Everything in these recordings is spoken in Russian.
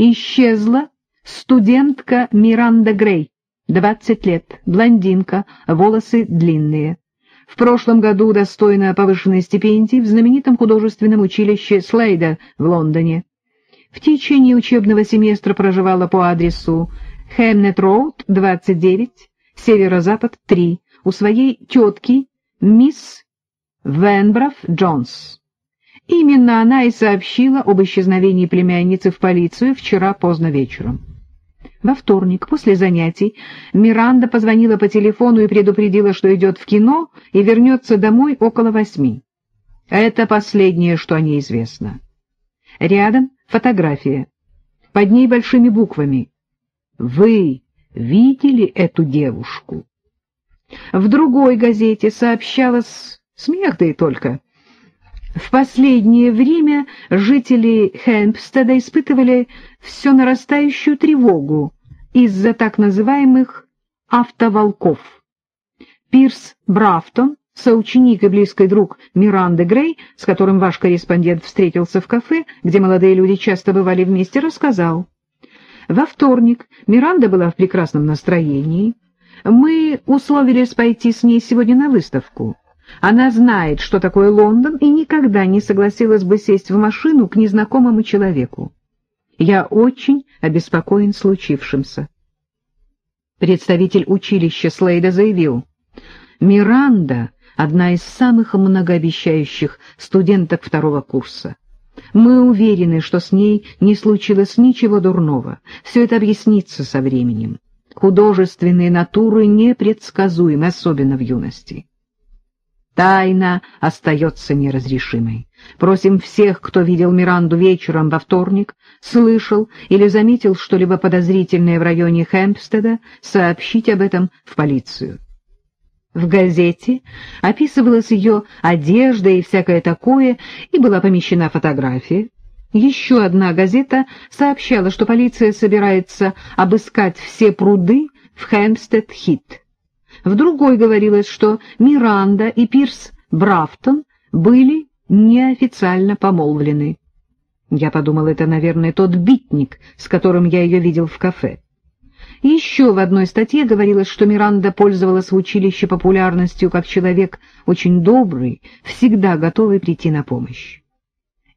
исчезла студентка Миранда Грей, 20 лет, блондинка, волосы длинные. В прошлом году удостоена повышенной стипендии в знаменитом художественном училище Слейда в Лондоне. В течение учебного семестра проживала по адресу Хемнет-Роуд, 29, Северо-Запад, 3, у своей тетки мисс Венбраф Джонс. Именно она и сообщила об исчезновении племянницы в полицию вчера поздно вечером. Во вторник, после занятий, Миранда позвонила по телефону и предупредила, что идет в кино и вернется домой около восьми. Это последнее, что о ней известно. Рядом фотография. Под ней большими буквами. «Вы видели эту девушку?» В другой газете сообщалось смех да и только. В последнее время жители Хэмпстеда испытывали все нарастающую тревогу из-за так называемых автоволков. Пирс Брафтон, соученик и близкий друг Миранды Грей, с которым ваш корреспондент встретился в кафе, где молодые люди часто бывали вместе, рассказал. Во вторник Миранда была в прекрасном настроении. Мы условились пойти с ней сегодня на выставку. Она знает, что такое Лондон, и никогда не согласилась бы сесть в машину к незнакомому человеку. Я очень обеспокоен случившимся. Представитель училища Слейда заявил, «Миранда — одна из самых многообещающих студенток второго курса. Мы уверены, что с ней не случилось ничего дурного. Все это объяснится со временем. Художественные натуры непредсказуемы, особенно в юности. Тайна остается неразрешимой. Просим всех, кто видел Миранду вечером во вторник, слышал или заметил что-либо подозрительное в районе Хэмпстеда, сообщить об этом в полицию. В газете описывалась ее одежда и всякое такое, и была помещена фотография. Еще одна газета сообщала, что полиция собирается обыскать все пруды в Хэмпстед-Хит. В другой говорилось, что Миранда и Пирс Брафтон были неофициально помолвлены. Я подумал, это, наверное, тот битник, с которым я ее видел в кафе. Еще в одной статье говорилось, что Миранда пользовалась в училище популярностью как человек очень добрый, всегда готовый прийти на помощь.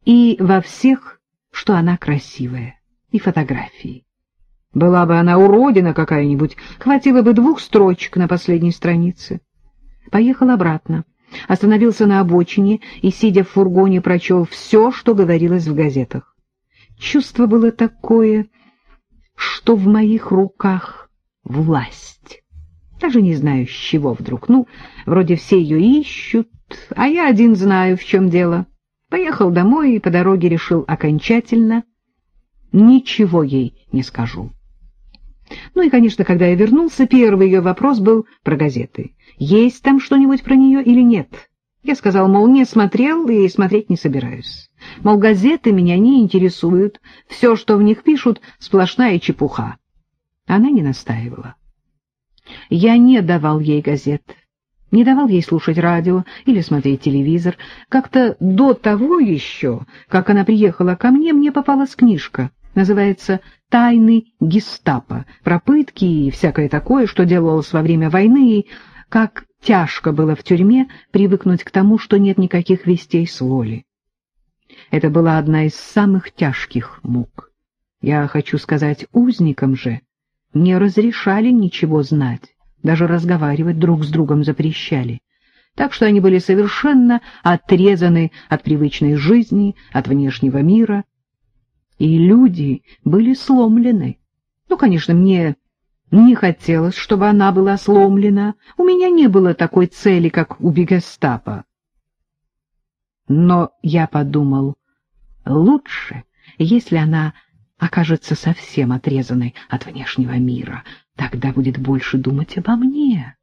И во всех, что она красивая, и фотографии. Была бы она уродина какая-нибудь, хватило бы двух строчек на последней странице. Поехал обратно, остановился на обочине и, сидя в фургоне, прочел все, что говорилось в газетах. Чувство было такое, что в моих руках власть. Даже не знаю, с чего вдруг. Ну, вроде все ее ищут, а я один знаю, в чем дело. Поехал домой и по дороге решил окончательно. Ничего ей не скажу. Ну и, конечно, когда я вернулся, первый ее вопрос был про газеты. Есть там что-нибудь про нее или нет? Я сказал, мол, не смотрел и смотреть не собираюсь. Мол, газеты меня не интересуют, все, что в них пишут, сплошная чепуха. Она не настаивала. Я не давал ей газет, не давал ей слушать радио или смотреть телевизор. Как-то до того еще, как она приехала ко мне, мне попалась книжка — называется «Тайны гестапо», про пытки и всякое такое, что делалось во время войны, и как тяжко было в тюрьме привыкнуть к тому, что нет никаких вестей с воли. Это была одна из самых тяжких мук. Я хочу сказать, узникам же не разрешали ничего знать, даже разговаривать друг с другом запрещали. Так что они были совершенно отрезаны от привычной жизни, от внешнего мира, и люди были сломлены. Ну, конечно, мне не хотелось, чтобы она была сломлена. У меня не было такой цели, как у Бегестапа. Но я подумал, лучше, если она окажется совсем отрезанной от внешнего мира, тогда будет больше думать обо мне.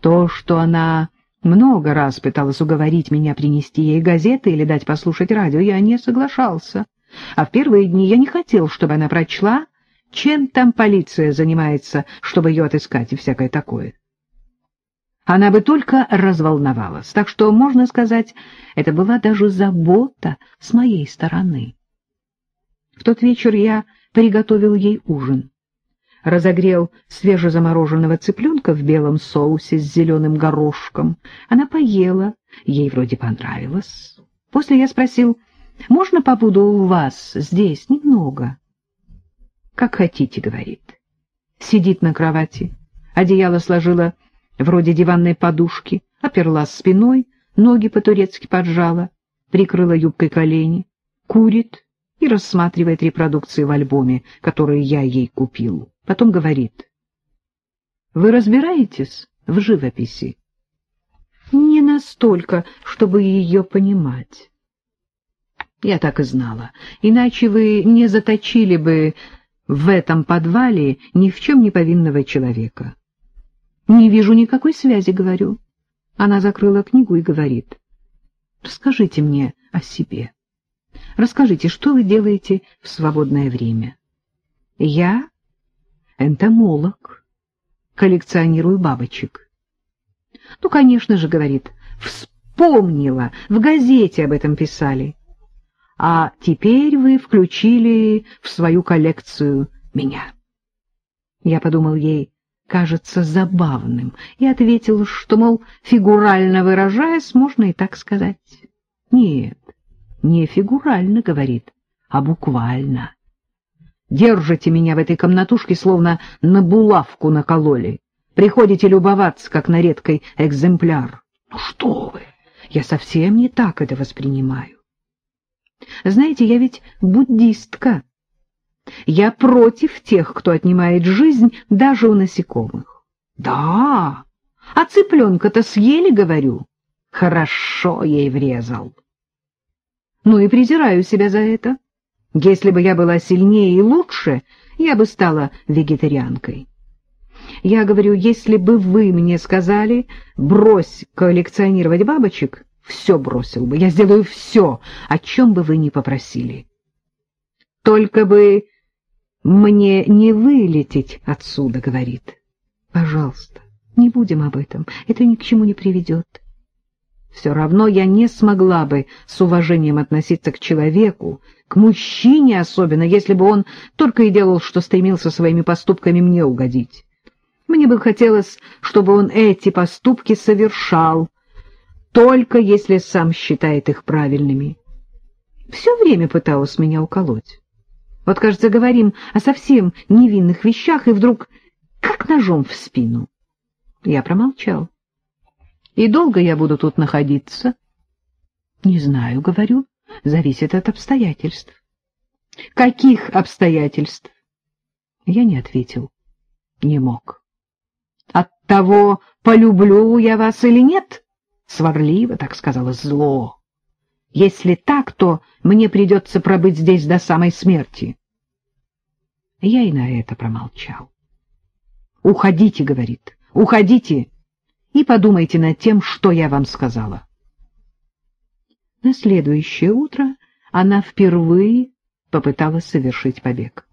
То, что она много раз пыталась уговорить меня принести ей газеты или дать послушать радио, я не соглашался. А в первые дни я не хотел, чтобы она прочла, чем там полиция занимается, чтобы ее отыскать и всякое такое. Она бы только разволновалась, так что, можно сказать, это была даже забота с моей стороны. В тот вечер я приготовил ей ужин. Разогрел свежезамороженного цыпленка в белом соусе с зеленым горошком. Она поела, ей вроде понравилось. После я спросил, можно побуду у вас здесь немного? Как хотите, говорит. Сидит на кровати, одеяло сложила вроде диванной подушки, оперлась спиной, ноги по-турецки поджала, прикрыла юбкой колени, курит и рассматривает репродукции в альбоме, которые я ей купил. Потом говорит, «Вы разбираетесь в живописи?» «Не настолько, чтобы ее понимать». Я так и знала. Иначе вы не заточили бы в этом подвале ни в чем не повинного человека. Не вижу никакой связи, говорю. Она закрыла книгу и говорит. Расскажите мне о себе. Расскажите, что вы делаете в свободное время. Я энтомолог, коллекционирую бабочек. Ну, конечно же, говорит, вспомнила, в газете об этом писали а теперь вы включили в свою коллекцию меня. Я подумал ей, кажется забавным, и ответил, что, мол, фигурально выражаясь, можно и так сказать. Нет, не фигурально, говорит, а буквально. Держите меня в этой комнатушке, словно на булавку накололи. Приходите любоваться, как на редкий экземпляр. Ну что вы, я совсем не так это воспринимаю. Знаете, я ведь буддистка. Я против тех, кто отнимает жизнь даже у насекомых. Да, а цыпленка-то съели, говорю. Хорошо ей врезал. Ну и презираю себя за это. Если бы я была сильнее и лучше, я бы стала вегетарианкой. Я говорю, если бы вы мне сказали, брось коллекционировать бабочек, все бросил бы, я сделаю все, о чем бы вы ни попросили. Только бы мне не вылететь отсюда, говорит. Пожалуйста, не будем об этом, это ни к чему не приведет. Все равно я не смогла бы с уважением относиться к человеку, к мужчине особенно, если бы он только и делал, что стремился своими поступками мне угодить. Мне бы хотелось, чтобы он эти поступки совершал, только если сам считает их правильными. Все время пыталась меня уколоть. Вот, кажется, говорим о совсем невинных вещах, и вдруг как ножом в спину. Я промолчал. И долго я буду тут находиться? Не знаю, говорю, зависит от обстоятельств. Каких обстоятельств? Я не ответил, не мог. От того, полюблю я вас или нет? Сварливо, так сказала, зло. Если так, то мне придется пробыть здесь до самой смерти. Я и на это промолчал. «Уходите», — говорит, — «уходите и подумайте над тем, что я вам сказала». На следующее утро она впервые попыталась совершить побег.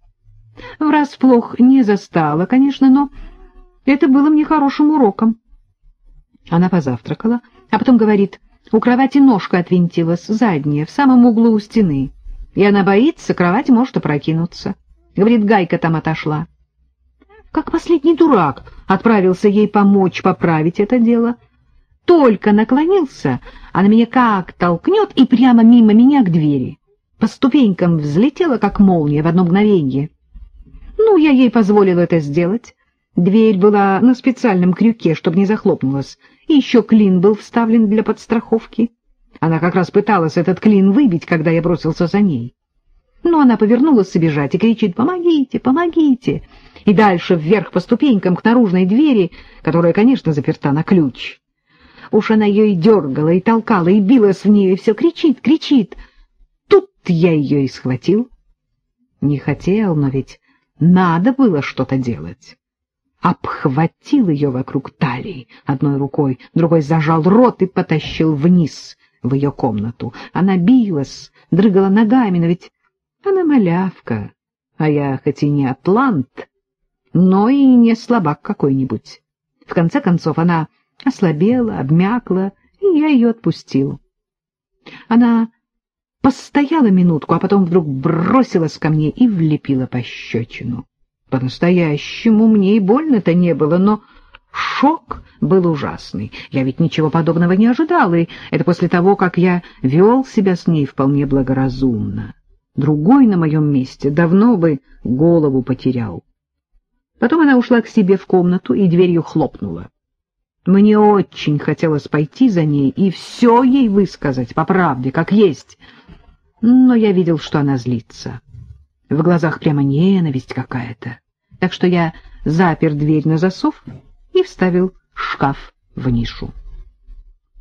Врасплох не застала, конечно, но это было мне хорошим уроком. Она позавтракала, а потом говорит, у кровати ножка отвинтилась, задняя, в самом углу у стены. И она боится, кровать может опрокинуться. Говорит, гайка там отошла. Как последний дурак отправился ей помочь поправить это дело. Только наклонился, она меня как толкнет и прямо мимо меня к двери. По ступенькам взлетела, как молния, в одно мгновенье. Ну, я ей позволила это сделать. Дверь была на специальном крюке, чтобы не захлопнулась, и еще клин был вставлен для подстраховки. Она как раз пыталась этот клин выбить, когда я бросился за ней. Но она повернулась бежать и кричит «Помогите! Помогите!» и дальше вверх по ступенькам к наружной двери, которая, конечно, заперта на ключ. Уж она ее и дергала, и толкала, и билась в нее, и все кричит, кричит. Тут я ее и схватил. Не хотел, но ведь надо было что-то делать обхватил ее вокруг талии одной рукой, другой зажал рот и потащил вниз в ее комнату. Она билась, дрыгала ногами, но ведь она малявка, а я хоть и не атлант, но и не слабак какой-нибудь. В конце концов она ослабела, обмякла, и я ее отпустил. Она постояла минутку, а потом вдруг бросилась ко мне и влепила пощечину. По-настоящему мне и больно-то не было, но шок был ужасный. Я ведь ничего подобного не ожидал, и это после того, как я вел себя с ней вполне благоразумно. Другой на моем месте давно бы голову потерял. Потом она ушла к себе в комнату и дверью хлопнула. Мне очень хотелось пойти за ней и все ей высказать по правде, как есть, но я видел, что она злится. В глазах прямо ненависть какая-то. Так что я запер дверь на засов и вставил шкаф в нишу.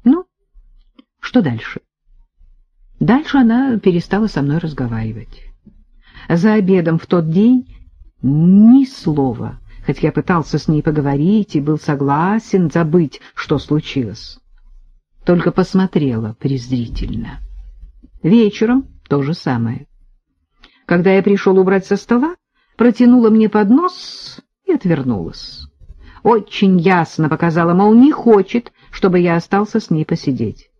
Ну, что дальше? Дальше она перестала со мной разговаривать. За обедом в тот день ни слова, хоть я пытался с ней поговорить и был согласен забыть, что случилось. Только посмотрела презрительно. Вечером то же самое. Когда я пришел убрать со стола, протянула мне поднос и отвернулась. Очень ясно показала, мол, не хочет, чтобы я остался с ней посидеть.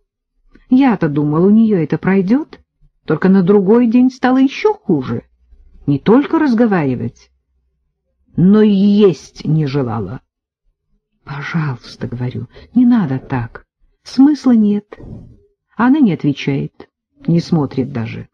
Я-то думал, у нее это пройдет, только на другой день стало еще хуже. Не только разговаривать, но и есть не желала. «Пожалуйста, — говорю, — не надо так. Смысла нет». Она не отвечает, не смотрит даже.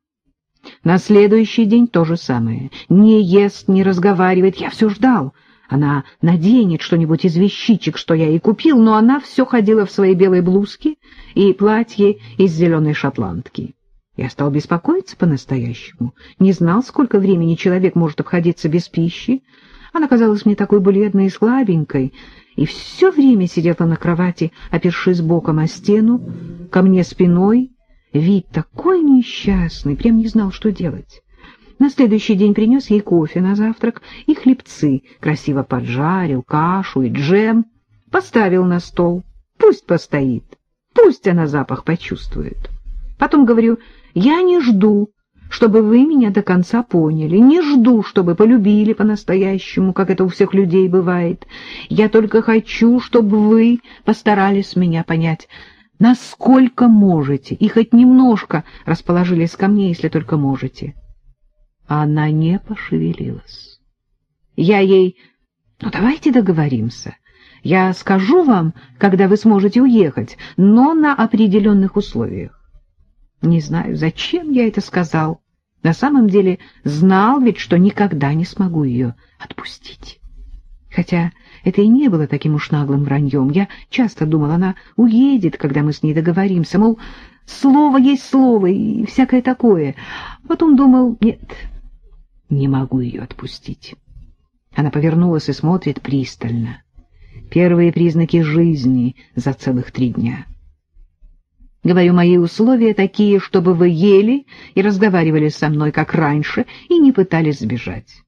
На следующий день то же самое. Не ест, не разговаривает. Я все ждал. Она наденет что-нибудь из вещичек, что я ей купил, но она все ходила в своей белой блузке и платье из зеленой шотландки. Я стал беспокоиться по-настоящему. Не знал, сколько времени человек может обходиться без пищи. Она казалась мне такой бледной и слабенькой, и все время сидела на кровати, опершись боком о стену, ко мне спиной. Вид такой несчастный, прям не знал, что делать. На следующий день принес ей кофе на завтрак и хлебцы, красиво поджарил, кашу и джем, поставил на стол. Пусть постоит, пусть она запах почувствует. Потом говорю, я не жду, чтобы вы меня до конца поняли, не жду, чтобы полюбили по-настоящему, как это у всех людей бывает. Я только хочу, чтобы вы постарались меня понять, насколько можете, и хоть немножко расположились ко мне, если только можете. Она не пошевелилась. Я ей... Ну, давайте договоримся. Я скажу вам, когда вы сможете уехать, но на определенных условиях. Не знаю, зачем я это сказал. На самом деле знал ведь, что никогда не смогу ее отпустить. Хотя это и не было таким уж наглым враньем. Я часто думал, она уедет, когда мы с ней договоримся, мол, слово есть слово и всякое такое. Потом думал, нет, не могу ее отпустить. Она повернулась и смотрит пристально. Первые признаки жизни за целых три дня. Говорю, мои условия такие, чтобы вы ели и разговаривали со мной, как раньше, и не пытались сбежать.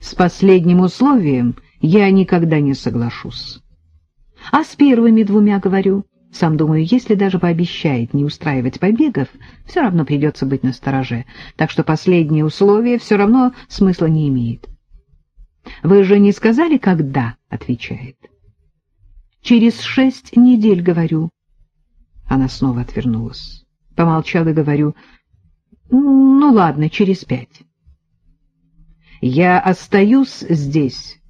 С последним условием я никогда не соглашусь. А с первыми двумя говорю, сам думаю, если даже пообещает не устраивать побегов, все равно придется быть настороже, так что последнее условие все равно смысла не имеет. «Вы же не сказали, когда?» — отвечает. «Через шесть недель, говорю». Она снова отвернулась. Помолчала и говорю, «Ну ладно, через пять». «Я остаюсь здесь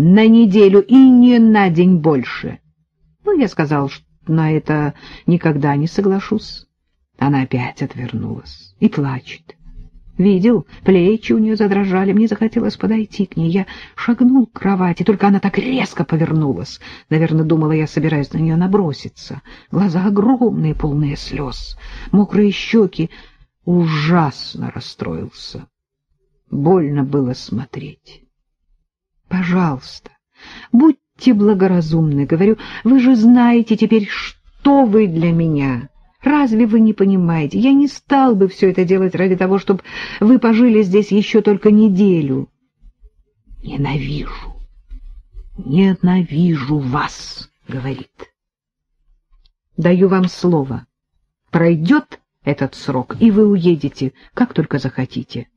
на неделю и не на день больше». Ну, я сказал, что на это никогда не соглашусь. Она опять отвернулась и плачет. Видел, плечи у нее задрожали, мне захотелось подойти к ней. Я шагнул к кровати, только она так резко повернулась. Наверное, думала, я собираюсь на нее наброситься. Глаза огромные, полные слез, мокрые щеки. Ужасно расстроился. Больно было смотреть. Пожалуйста, будь будьте благоразумны, говорю, вы же знаете теперь, что вы для меня. Разве вы не понимаете? Я не стал бы все это делать ради того, чтобы вы пожили здесь еще только неделю. Ненавижу, ненавижу вас, говорит. Даю вам слово. Пройдет этот срок, и вы уедете, как только захотите.